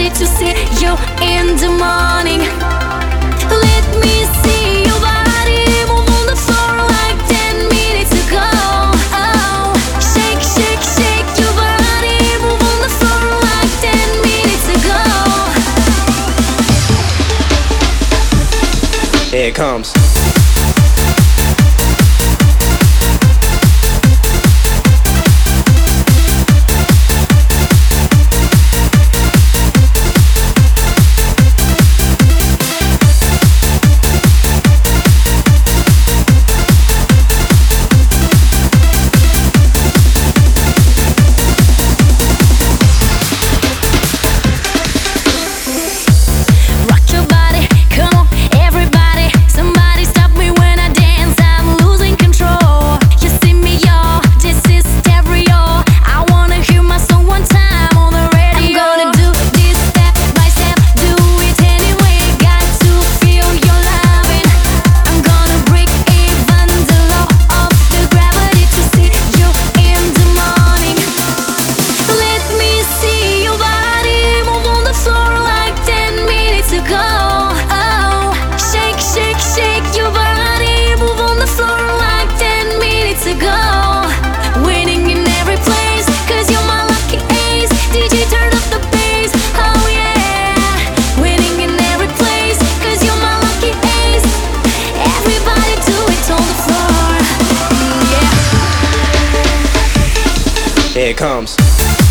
ready to see you in the morning. Let me see your body move on the floor like 10 minutes ago. Oh, shake, shake, shake your body move on the floor like 10 minutes ago. Here it comes. it comes.